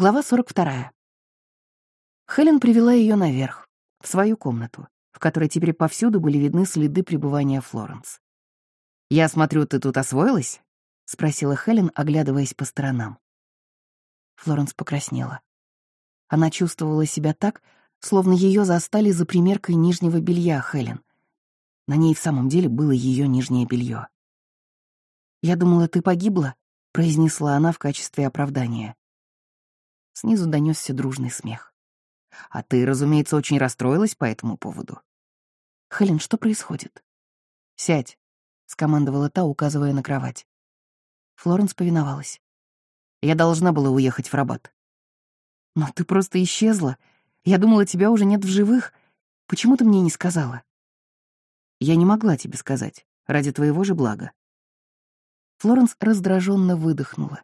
Глава 42. Хелен привела ее наверх, в свою комнату, в которой теперь повсюду были видны следы пребывания Флоренс. «Я смотрю, ты тут освоилась?» — спросила Хелен, оглядываясь по сторонам. Флоренс покраснела. Она чувствовала себя так, словно ее застали за примеркой нижнего белья Хелен. На ней в самом деле было ее нижнее белье. «Я думала, ты погибла», — произнесла она в качестве оправдания. Снизу донесся дружный смех. «А ты, разумеется, очень расстроилась по этому поводу». «Хелен, что происходит?» «Сядь», — скомандовала та, указывая на кровать. Флоренс повиновалась. «Я должна была уехать в Рабат». «Но ты просто исчезла. Я думала, тебя уже нет в живых. Почему ты мне не сказала?» «Я не могла тебе сказать, ради твоего же блага». Флоренс раздраженно выдохнула.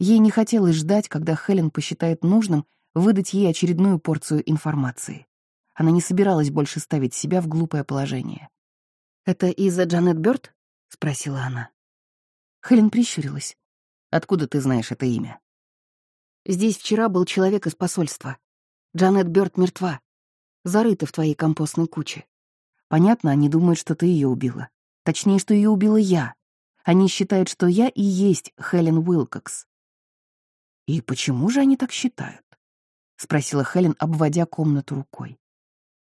Ей не хотелось ждать, когда Хелен посчитает нужным выдать ей очередную порцию информации. Она не собиралась больше ставить себя в глупое положение. «Это из-за Джанет Бёрд?» — спросила она. Хелен прищурилась. «Откуда ты знаешь это имя?» «Здесь вчера был человек из посольства. Джанет Бёрд мертва. Зарыта в твоей компостной куче. Понятно, они думают, что ты ее убила. Точнее, что ее убила я. Они считают, что я и есть Хелен Уилкокс. «И почему же они так считают?» — спросила Хелен, обводя комнату рукой.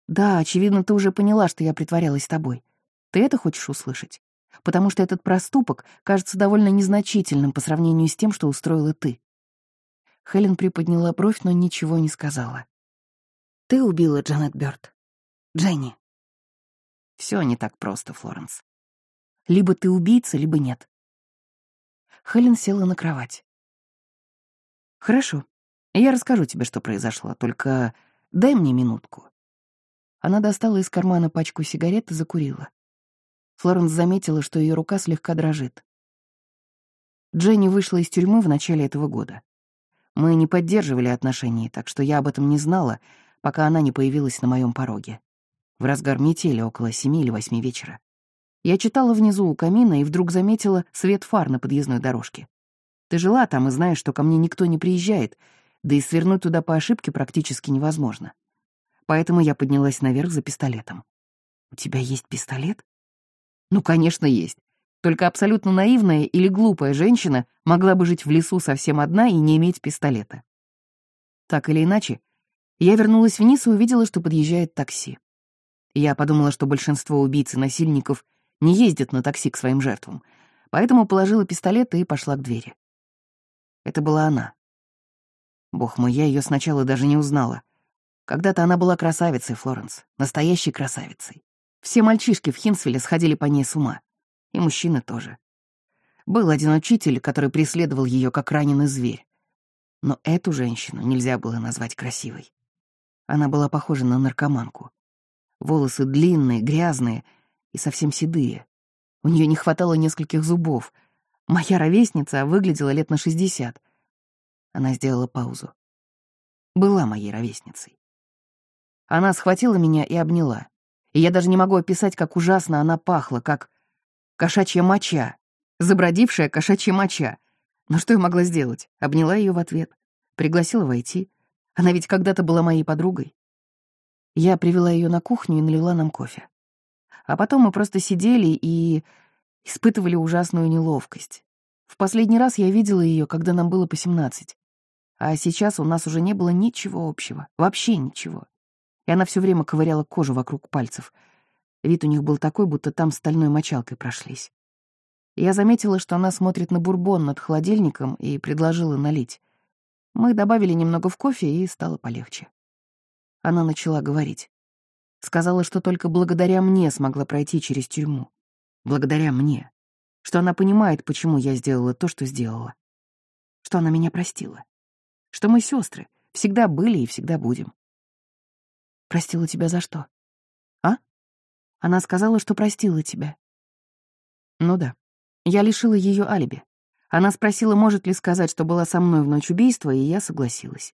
«Да, очевидно, ты уже поняла, что я притворялась тобой. Ты это хочешь услышать? Потому что этот проступок кажется довольно незначительным по сравнению с тем, что устроила ты». Хелен приподняла бровь, но ничего не сказала. «Ты убила Джанет Бёрд. Дженни». Все не так просто, Флоренс. Либо ты убийца, либо нет». Хелен села на кровать. «Хорошо. Я расскажу тебе, что произошло, только дай мне минутку». Она достала из кармана пачку сигарет и закурила. Флоренс заметила, что ее рука слегка дрожит. Дженни вышла из тюрьмы в начале этого года. Мы не поддерживали отношений, так что я об этом не знала, пока она не появилась на моем пороге. В разгар метели около семи или восьми вечера. Я читала внизу у камина и вдруг заметила свет фар на подъездной дорожке. Ты жила там и знаешь, что ко мне никто не приезжает, да и свернуть туда по ошибке практически невозможно. Поэтому я поднялась наверх за пистолетом. У тебя есть пистолет? Ну, конечно, есть. Только абсолютно наивная или глупая женщина могла бы жить в лесу совсем одна и не иметь пистолета. Так или иначе, я вернулась вниз и увидела, что подъезжает такси. Я подумала, что большинство убийц и насильников не ездят на такси к своим жертвам, поэтому положила пистолет и пошла к двери. Это была она. Бог мой, я ее сначала даже не узнала. Когда-то она была красавицей, Флоренс, настоящей красавицей. Все мальчишки в Хинсвилле сходили по ней с ума. И мужчины тоже. Был один учитель, который преследовал ее как раненый зверь. Но эту женщину нельзя было назвать красивой. Она была похожа на наркоманку. Волосы длинные, грязные и совсем седые. У нее не хватало нескольких зубов — Моя ровесница выглядела лет на шестьдесят. Она сделала паузу. Была моей ровесницей. Она схватила меня и обняла. И я даже не могу описать, как ужасно она пахла, как кошачья моча, забродившая кошачья моча. Но что я могла сделать? Обняла ее в ответ, пригласила войти. Она ведь когда-то была моей подругой. Я привела ее на кухню и налила нам кофе. А потом мы просто сидели и испытывали ужасную неловкость. В последний раз я видела ее, когда нам было по семнадцать. А сейчас у нас уже не было ничего общего, вообще ничего. И она все время ковыряла кожу вокруг пальцев. Вид у них был такой, будто там стальной мочалкой прошлись. Я заметила, что она смотрит на бурбон над холодильником и предложила налить. Мы добавили немного в кофе, и стало полегче. Она начала говорить. Сказала, что только благодаря мне смогла пройти через тюрьму благодаря мне, что она понимает, почему я сделала то, что сделала, что она меня простила, что мы сестры, всегда были и всегда будем. Простила тебя за что? А? Она сказала, что простила тебя. Ну да. Я лишила ее алиби. Она спросила, может ли сказать, что была со мной в ночь убийства, и я согласилась.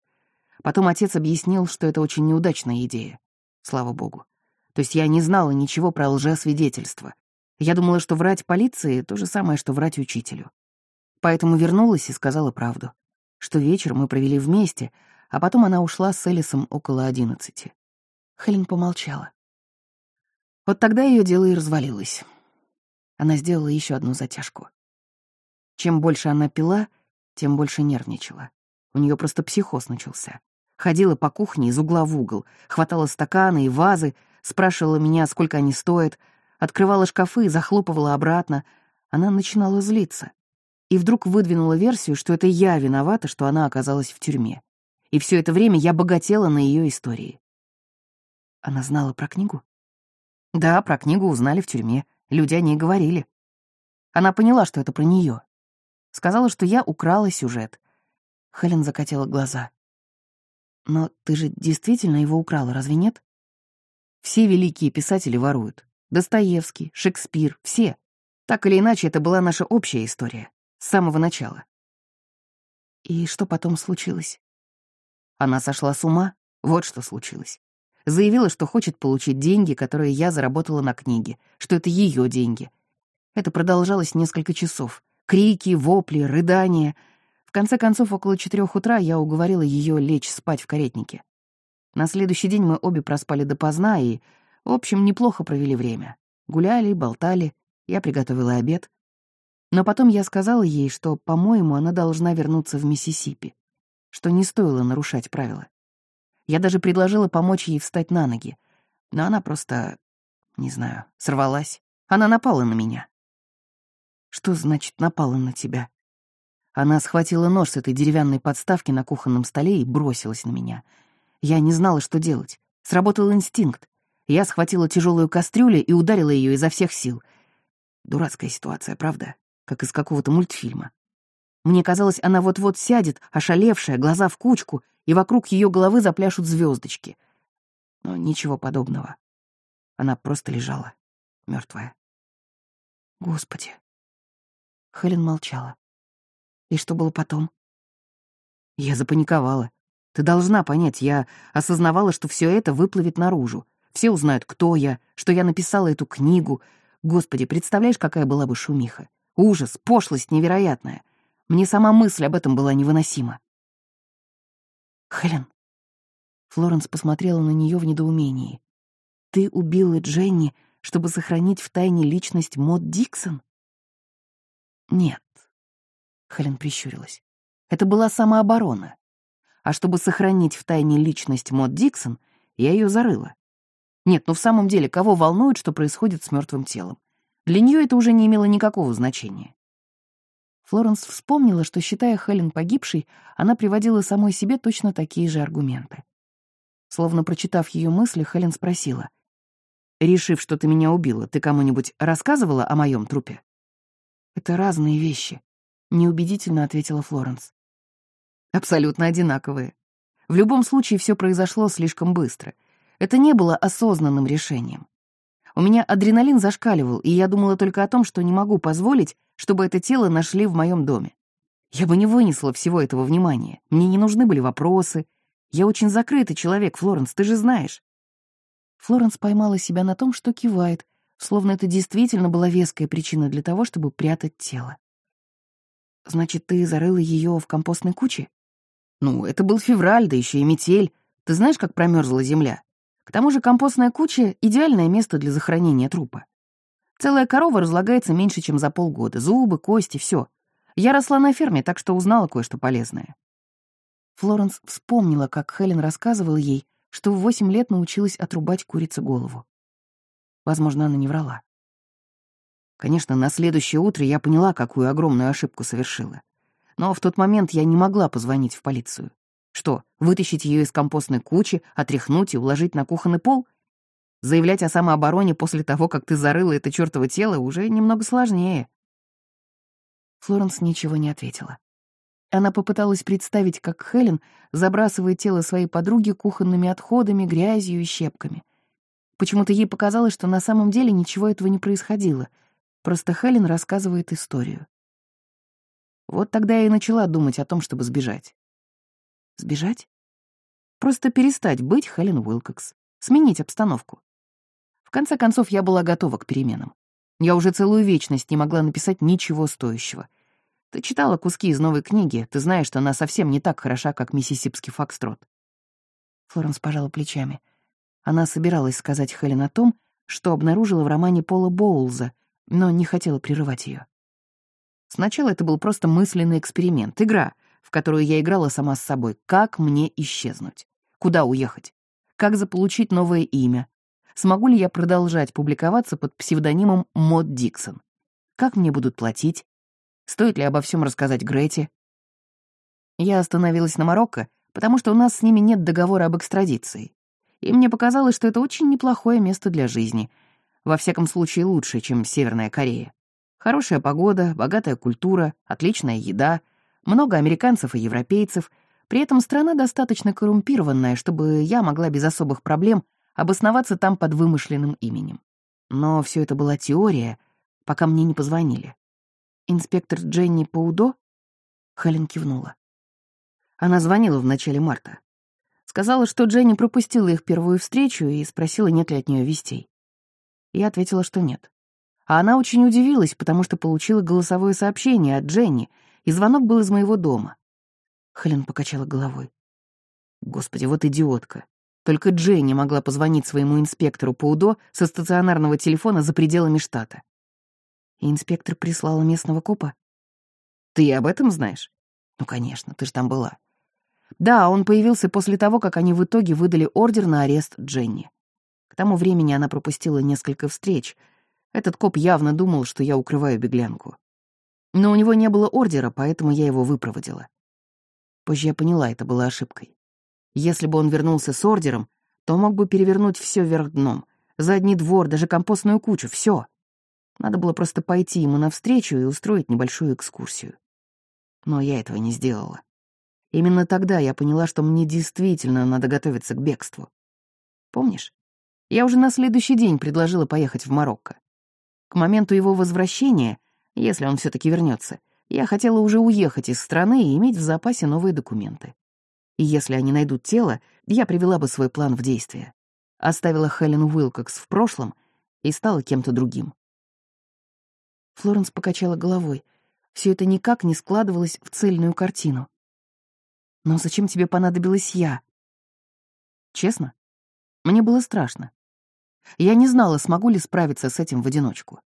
Потом отец объяснил, что это очень неудачная идея. Слава богу. То есть я не знала ничего про лжесвидетельство, я думала, что врать полиции — то же самое, что врать учителю. Поэтому вернулась и сказала правду. что вечер мы провели вместе, а потом она ушла с Элисом около одиннадцати. Хелен помолчала. Вот тогда ее дело и развалилось. Она сделала еще одну затяжку. Чем больше она пила, тем больше нервничала. У нее просто психоз начался. Ходила по кухне из угла в угол, хватала стаканы и вазы, спрашивала меня, сколько они стоят, открывала шкафы и захлопывала обратно. Она начинала злиться. И вдруг выдвинула версию, что это я виновата, что она оказалась в тюрьме. И все это время я богатела на ее истории. Она знала про книгу? Да, про книгу узнали в тюрьме. Люди о ней говорили. Она поняла, что это про нее. Сказала, что я украла сюжет. Хелен закатила глаза. Но ты же действительно его украла, разве нет? Все великие писатели воруют. Достоевский, Шекспир, все. Так или иначе, это была наша общая история. С самого начала. И что потом случилось? Она сошла с ума. Вот что случилось. Заявила, что хочет получить деньги, которые я заработала на книге, что это ее деньги. Это продолжалось несколько часов. Крики, вопли, рыдания — в конце концов, около четырех утра я уговорила ее лечь спать в каретнике. На следующий день мы обе проспали допоздна и, в общем, неплохо провели время. Гуляли, болтали, я приготовила обед. Но потом я сказала ей, что, по-моему, она должна вернуться в Миссисипи, что не стоило нарушать правила. Я даже предложила помочь ей встать на ноги, но она просто, не знаю, сорвалась. Она напала на меня. Что значит «напала на тебя»? Она схватила нож с этой деревянной подставки на кухонном столе и бросилась на меня. Я не знала, что делать. Сработал инстинкт. Я схватила тяжелую кастрюлю и ударила ее изо всех сил. Дурацкая ситуация, правда? Как из какого-то мультфильма. Мне казалось, она вот-вот сядет, ошалевшая, глаза в кучку, и вокруг ее головы запляшут звездочки. Но ничего подобного. Она просто лежала, мертвая. Господи. Хелен молчала. И что было потом? Я запаниковала. Ты должна понять, я осознавала, что все это выплывет наружу. Все узнают, кто я, что я написала эту книгу. Господи, представляешь, какая была бы шумиха? Ужас, пошлость невероятная. Мне сама мысль об этом была невыносима. Хелен. Флоренс посмотрела на нее в недоумении. Ты убила Дженни, чтобы сохранить в тайне личность Мод Диксон? Нет. Хелен прищурилась. Это была самооборона. А чтобы сохранить в тайне личность Мод Диксон, я ее зарыла. Нет, ну в самом деле, кого волнует, что происходит с мертвым телом? Для нее это уже не имело никакого значения. Флоренс вспомнила, что, считая Хелен погибшей, она приводила самой себе точно такие же аргументы. Словно прочитав ее мысли, Хелен спросила. «Решив, что ты меня убила, ты кому-нибудь рассказывала о моем трупе?» «Это разные вещи», неубедительно ответила Флоренс. Абсолютно одинаковые. В любом случае все произошло слишком быстро. Это не было осознанным решением. У меня адреналин зашкаливал, и я думала только о том, что не могу позволить, чтобы это тело нашли в моем доме. Я бы не вынесла всего этого внимания. Мне не нужны были вопросы. Я очень закрытый человек, Флоренс, ты же знаешь. Флоренс поймала себя на том, что кивает, словно это действительно была веская причина для того, чтобы прятать тело. Значит, ты зарыла ее в компостной куче? Ну, это был февраль, да еще и метель. Ты знаешь, как промерзла земля? К тому же компостная куча — идеальное место для захоронения трупа. Целая корова разлагается меньше, чем за полгода. Зубы, кости, все. Я росла на ферме, так что узнала кое-что полезное. Флоренс вспомнила, как Хелен рассказывала ей, что в восемь лет научилась отрубать курице голову. Возможно, она не врала. Конечно, на следующее утро я поняла, какую огромную ошибку совершила. Но в тот момент я не могла позвонить в полицию. Что, вытащить ее из компостной кучи, отряхнуть и уложить на кухонный пол? Заявлять о самообороне после того, как ты зарыла это чёртово тело, уже немного сложнее. Флоренс ничего не ответила. Она попыталась представить, как Хелен забрасывает тело своей подруги кухонными отходами, грязью и щепками. Почему-то ей показалось, что на самом деле ничего этого не происходило — Просто Хелен рассказывает историю. Вот тогда я и начала думать о том, чтобы сбежать. Сбежать? Просто перестать быть Хелен Уилкокс, сменить обстановку. В конце концов, я была готова к переменам. Я уже целую вечность не могла написать ничего стоящего. Ты читала куски из новой книги, ты знаешь, что она совсем не так хороша, как миссисипский фокстрот. Флоренс пожала плечами. Она собиралась сказать Хелен о том, что обнаружила в романе Пола Боулза, но не хотела прерывать ее. Сначала это был просто мысленный эксперимент, игра, в которую я играла сама с собой. Как мне исчезнуть? Куда уехать? Как заполучить новое имя? Смогу ли я продолжать публиковаться под псевдонимом Мод Диксон? Как мне будут платить? Стоит ли обо всем рассказать Грете? Я остановилась на Марокко, потому что у нас с ними нет договора об экстрадиции. И мне показалось, что это очень неплохое место для жизни. Во всяком случае, лучше, чем Северная Корея. Хорошая погода, богатая культура, отличная еда, много американцев и европейцев. При этом страна достаточно коррумпированная, чтобы я могла без особых проблем обосноваться там под вымышленным именем. Но все это была теория, пока мне не позвонили. «Инспектор Дженни Паудо?» Хелен кивнула. Она звонила в начале марта. Сказала, что Дженни пропустила их первую встречу и спросила, нет ли от нее вестей. Я ответила, что нет. А она очень удивилась, потому что получила голосовое сообщение от Дженни, и звонок был из моего дома. Хелен покачала головой. Господи, вот идиотка. Только Дженни могла позвонить своему инспектору по УДО со стационарного телефона за пределами штата. И инспектор прислал местного копа? Ты об этом знаешь? Ну, конечно, ты же там была. Да, он появился после того, как они в итоге выдали ордер на арест Дженни. К тому времени она пропустила несколько встреч. Этот коп явно думал, что я укрываю беглянку. Но у него не было ордера, поэтому я его выпроводила. Позже я поняла, это было ошибкой. Если бы он вернулся с ордером, то мог бы перевернуть все вверх дном. Задний двор, даже компостную кучу, все. Надо было просто пойти ему навстречу и устроить небольшую экскурсию. Но я этого не сделала. Именно тогда я поняла, что мне действительно надо готовиться к бегству. Помнишь? Я уже на следующий день предложила поехать в Марокко. К моменту его возвращения, если он все таки вернется, я хотела уже уехать из страны и иметь в запасе новые документы. И если они найдут тело, я привела бы свой план в действие. Оставила Хелен Уилкокс в прошлом и стала кем-то другим. Флоренс покачала головой. Все это никак не складывалось в цельную картину. «Но зачем тебе понадобилась я?» Честно, мне было страшно. Я не знала, смогу ли справиться с этим в одиночку.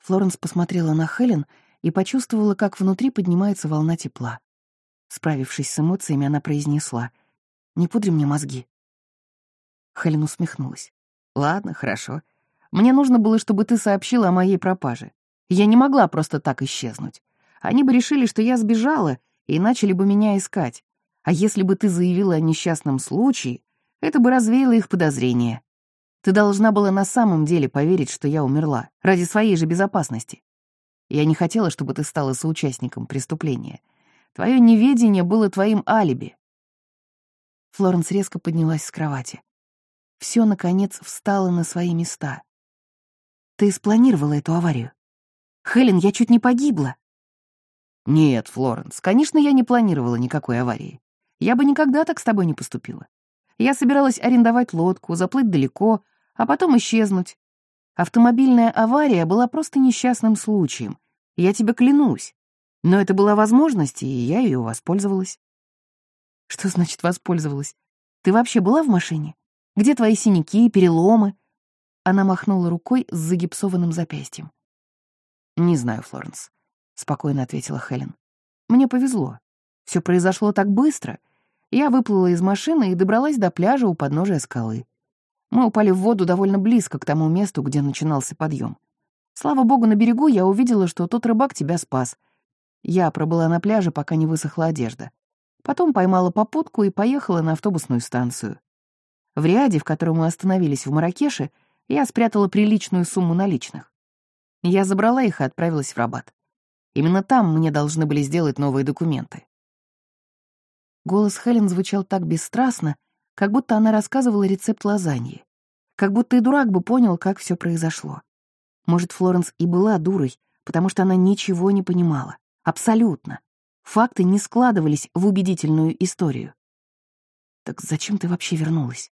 Флоренс посмотрела на Хелен и почувствовала, как внутри поднимается волна тепла. Справившись с эмоциями, она произнесла «Не пудри мне мозги». Хелен усмехнулась. «Ладно, хорошо. Мне нужно было, чтобы ты сообщила о моей пропаже. Я не могла просто так исчезнуть. Они бы решили, что я сбежала, и начали бы меня искать. А если бы ты заявила о несчастном случае, это бы развеяло их подозрения. Ты должна была на самом деле поверить, что я умерла, ради своей же безопасности. Я не хотела, чтобы ты стала соучастником преступления. Твое неведение было твоим алиби. Флоренс резко поднялась с кровати. Все, наконец, встало на свои места. Ты спланировала эту аварию. Хелен, я чуть не погибла. Нет, Флоренс, конечно, я не планировала никакой аварии. Я бы никогда так с тобой не поступила. Я собиралась арендовать лодку, заплыть далеко, а потом исчезнуть. Автомобильная авария была просто несчастным случаем. Я тебе клянусь. Но это была возможность, и я ее воспользовалась. Что значит воспользовалась? Ты вообще была в машине? Где твои синяки, переломы? Она махнула рукой с загипсованным запястьем. «Не знаю, Флоренс», — спокойно ответила Хелен. «Мне повезло. Все произошло так быстро. Я выплыла из машины и добралась до пляжа у подножия скалы. Мы упали в воду довольно близко к тому месту, где начинался подъем. Слава богу, на берегу я увидела, что тот рыбак тебя спас. Я пробыла на пляже, пока не высохла одежда. Потом поймала попутку и поехала на автобусную станцию. В Риаде, в котором мы остановились в Маракеше, я спрятала приличную сумму наличных. Я забрала их и отправилась в Рабат. Именно там мне должны были сделать новые документы. Голос Хелен звучал так бесстрастно, как будто она рассказывала рецепт лазаньи. Как будто и дурак бы понял, как все произошло. Может, Флоренс и была дурой, потому что она ничего не понимала. Абсолютно. Факты не складывались в убедительную историю. Так зачем ты вообще вернулась?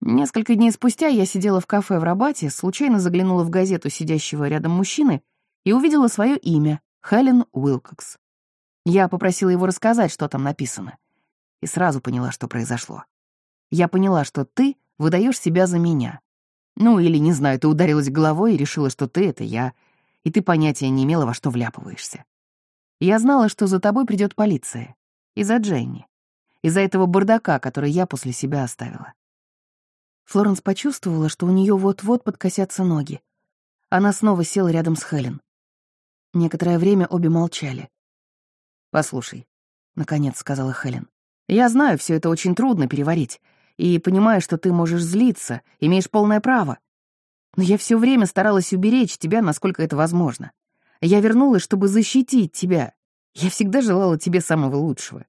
Несколько дней спустя я сидела в кафе в Рабате, случайно заглянула в газету сидящего рядом мужчины и увидела свое имя Хелен Уилкокс. Я попросила его рассказать, что там написано. И сразу поняла, что произошло. Я поняла, что ты выдаешь себя за меня. Ну, или, не знаю, ты ударилась головой и решила, что ты — это я, и ты понятия не имела, во что вляпываешься. Я знала, что за тобой придет полиция. Из-за Дженни. Из-за этого бардака, который я после себя оставила. Флоренс почувствовала, что у нее вот-вот подкосятся ноги. Она снова села рядом с Хелен. Некоторое время обе молчали. «Послушай», — наконец сказала Хелен, — «я знаю, все это очень трудно переварить, и понимаю, что ты можешь злиться, имеешь полное право. Но я все время старалась уберечь тебя, насколько это возможно. Я вернулась, чтобы защитить тебя. Я всегда желала тебе самого лучшего».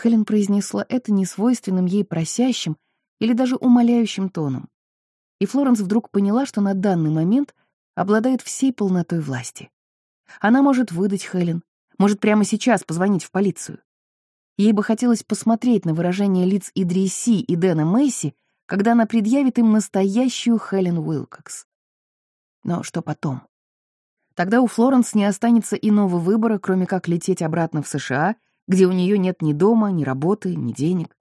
Хелен произнесла это несвойственным ей просящим, или даже умоляющим тоном. И Флоренс вдруг поняла, что на данный момент обладает всей полнотой власти. Она может выдать Хелен, может прямо сейчас позвонить в полицию. Ей бы хотелось посмотреть на выражение лиц Идриси и Дэна Мэйси, когда она предъявит им настоящую Хелен Уилкокс. Но что потом? Тогда у Флоренс не останется иного выбора, кроме как лететь обратно в США, где у нее нет ни дома, ни работы, ни денег.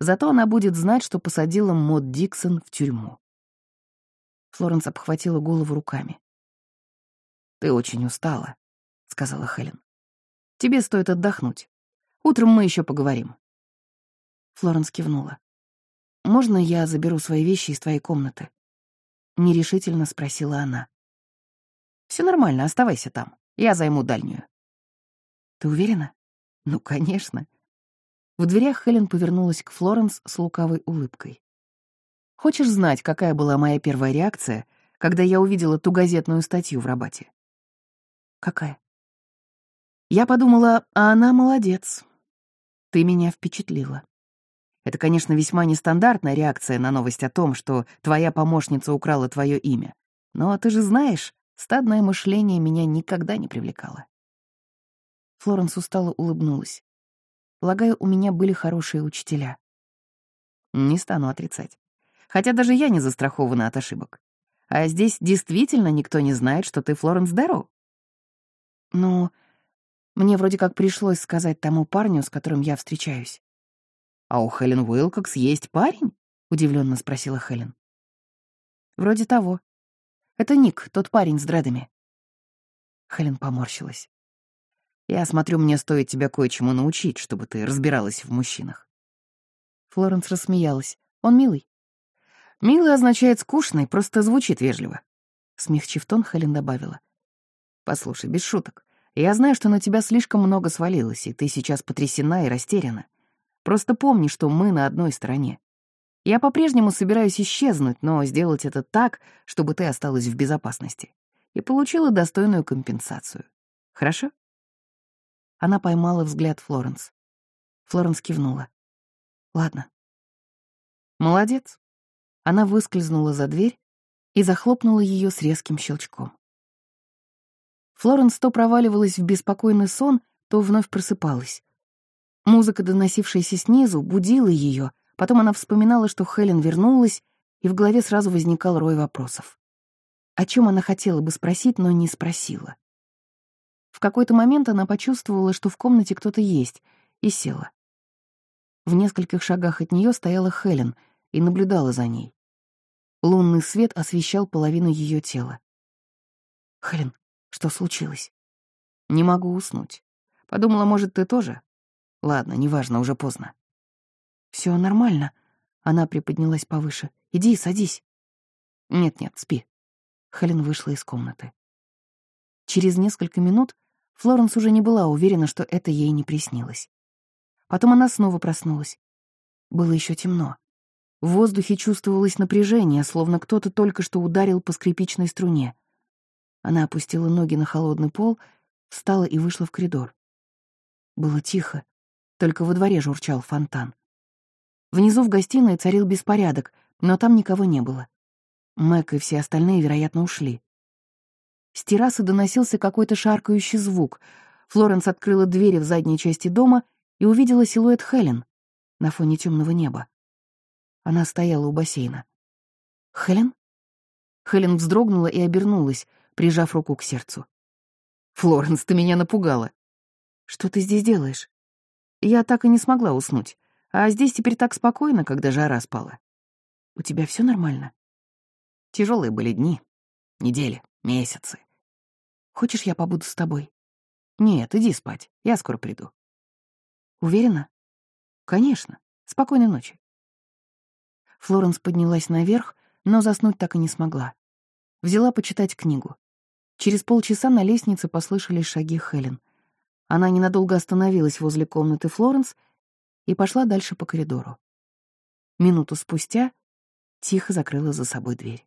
Зато она будет знать, что посадила Мод Диксон в тюрьму. Флоренс обхватила голову руками. «Ты очень устала», — сказала Хелен. «Тебе стоит отдохнуть. Утром мы еще поговорим». Флоренс кивнула. «Можно я заберу свои вещи из твоей комнаты?» Нерешительно спросила она. Все нормально, оставайся там. Я займу дальнюю». «Ты уверена?» «Ну, конечно. В дверях Хелен повернулась к Флоренс с лукавой улыбкой. «Хочешь знать, какая была моя первая реакция, когда я увидела ту газетную статью в Рабате?» «Какая?» Я подумала, а она молодец. Ты меня впечатлила. Это, конечно, весьма нестандартная реакция на новость о том, что твоя помощница украла твое имя. Но ты же знаешь, стадное мышление меня никогда не привлекало. Флоренс устало улыбнулась. Полагаю, у меня были хорошие учителя. Не стану отрицать. Хотя даже я не застрахована от ошибок. А здесь действительно никто не знает, что ты Флоренс Дэрроу. Ну, мне вроде как пришлось сказать тому парню, с которым я встречаюсь. «А у Хелен Уилкокс есть парень?» — удивленно спросила Хелен. «Вроде того. Это Ник, тот парень с дредами». Хелен поморщилась. Я смотрю, мне стоит тебя кое-чему научить, чтобы ты разбиралась в мужчинах. Флоренс рассмеялась. Он милый. Милый означает скучный, просто звучит вежливо. Смягчив тон, Хелен добавила. Послушай, без шуток. Я знаю, что на тебя слишком много свалилось, и ты сейчас потрясена и растеряна. Просто помни, что мы на одной стороне. Я по-прежнему собираюсь исчезнуть, но сделать это так, чтобы ты осталась в безопасности и получила достойную компенсацию. Хорошо? Она поймала взгляд Флоренс. Флоренс кивнула. «Ладно». «Молодец». Она выскользнула за дверь и захлопнула ее с резким щелчком. Флоренс то проваливалась в беспокойный сон, то вновь просыпалась. Музыка, доносившаяся снизу, будила ее, потом она вспоминала, что Хелен вернулась, и в голове сразу возникал рой вопросов. О чем она хотела бы спросить, но не спросила. В какой-то момент она почувствовала, что в комнате кто-то есть, и села. В нескольких шагах от нее стояла Хелен и наблюдала за ней. Лунный свет освещал половину ее тела. «Хелен, что случилось?» «Не могу уснуть. Подумала, может, ты тоже?» «Ладно, неважно, уже поздно». Все нормально». Она приподнялась повыше. «Иди, садись». «Нет-нет, спи». Хелен вышла из комнаты. Через несколько минут Флоренс уже не была уверена, что это ей не приснилось. Потом она снова проснулась. Было еще темно. В воздухе чувствовалось напряжение, словно кто-то только что ударил по скрипичной струне. Она опустила ноги на холодный пол, встала и вышла в коридор. Было тихо, только во дворе журчал фонтан. Внизу в гостиной царил беспорядок, но там никого не было. Мэг и все остальные, вероятно, ушли. С террасы доносился какой-то шаркающий звук. Флоренс открыла двери в задней части дома и увидела силуэт Хелен на фоне темного неба. Она стояла у бассейна. «Хелен?» Хелен вздрогнула и обернулась, прижав руку к сердцу. Флоренс, ты меня напугала. Что ты здесь делаешь? Я так и не смогла уснуть. А здесь теперь так спокойно, когда жара спала. У тебя все нормально? Тяжелые были дни, недели, месяцы. Хочешь, я побуду с тобой? Нет, иди спать, я скоро приду. Уверена? Конечно. Спокойной ночи. Флоренс поднялась наверх, но заснуть так и не смогла. Взяла почитать книгу. Через полчаса на лестнице послышались шаги Хелен. Она ненадолго остановилась возле комнаты Флоренс и пошла дальше по коридору. Минуту спустя тихо закрыла за собой дверь.